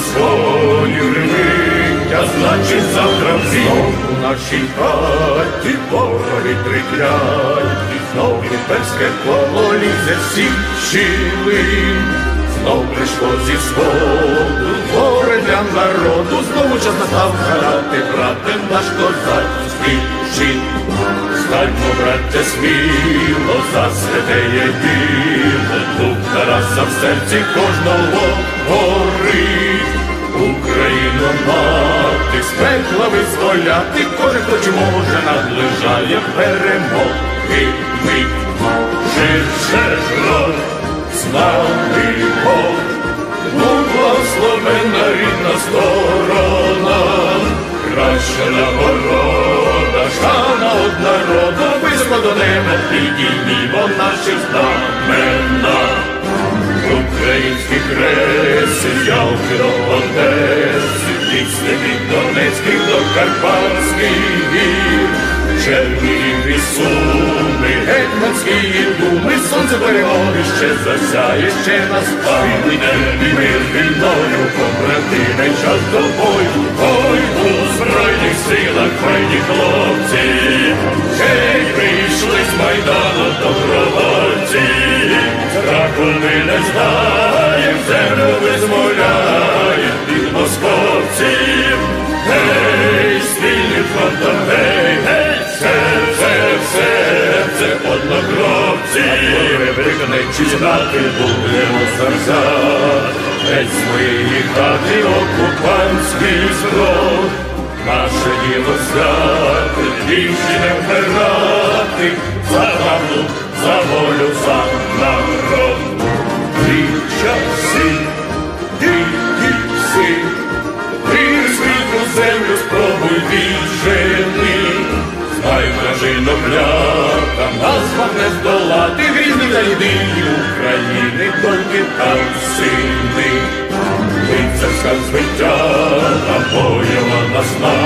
сході гримить, а значить завтра знов у нашій хаті повалі триклять, знов імперське коло лізе всіх щілин. Знов прийшло зі сходу, горе для народу, знову час настав харати, брате наш козацький щит. Станьмо, браття, сміло, за святе єдине, дух Тараса в серці кожного пекла визволяти, кожен, хто чи може, наближає перемоги мить. Ширше рот, славний Бог, благословенна рідна сторона, краща нагорода, шана од народу, високо до неба, підіймімо наші знамена. Українські креси, ялки до Одеси, Карпатських Чернігів і Суми, Гетьманські думи, сонце перемоги ще засяє, ще настане, і мир вільною, побратиме, час до бою, ой, у Збройних силах, файні хлопці, гей, вийшли з Майдану добровольці, страху ми не знаєм, виконайчі будемо серця, геть з хати окупантський зброд, Наше діло святе, більше не вмирати, за правду, за волю, за народ. Ті часи, дикі всі, ти землю спробуй віджени. Знай вражинок ляка, нас вам не здолати, грізні та єдині України, тільки там сини. Лицарська звиття, а бойова насна,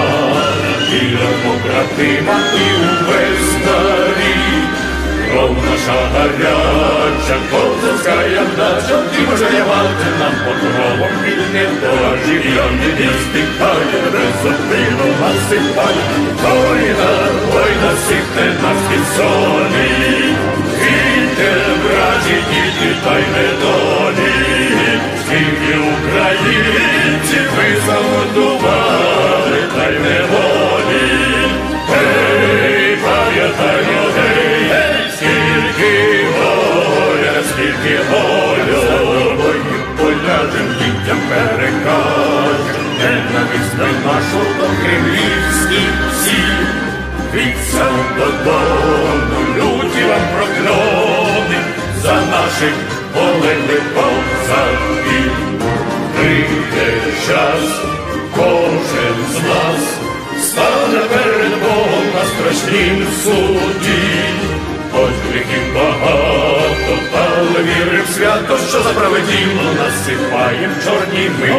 віра побратима і увесь старі. Кров наша гаряча, козацька ядача, ти може явати нам покровом вільне дорожі, і не стихає, безупину насипає. Война, война всіх не нас підсолі, Війте, браті, діти, та й недолі, скільки українців ви замордували, та й неволі. Гей, пам'ятаймо, гей, скільки горя, скільки болю, від додому, люті вам прокльони, за наших полеглих козаків. Прийде час, кожен з нас стане перед Богом на страшнім суді. Ось гріхів багато, але вірив свято, що за праведінно насипаєм чорні ми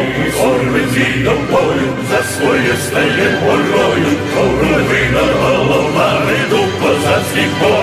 орвиці до бою, за своє стає горою, Ковровина головами, дух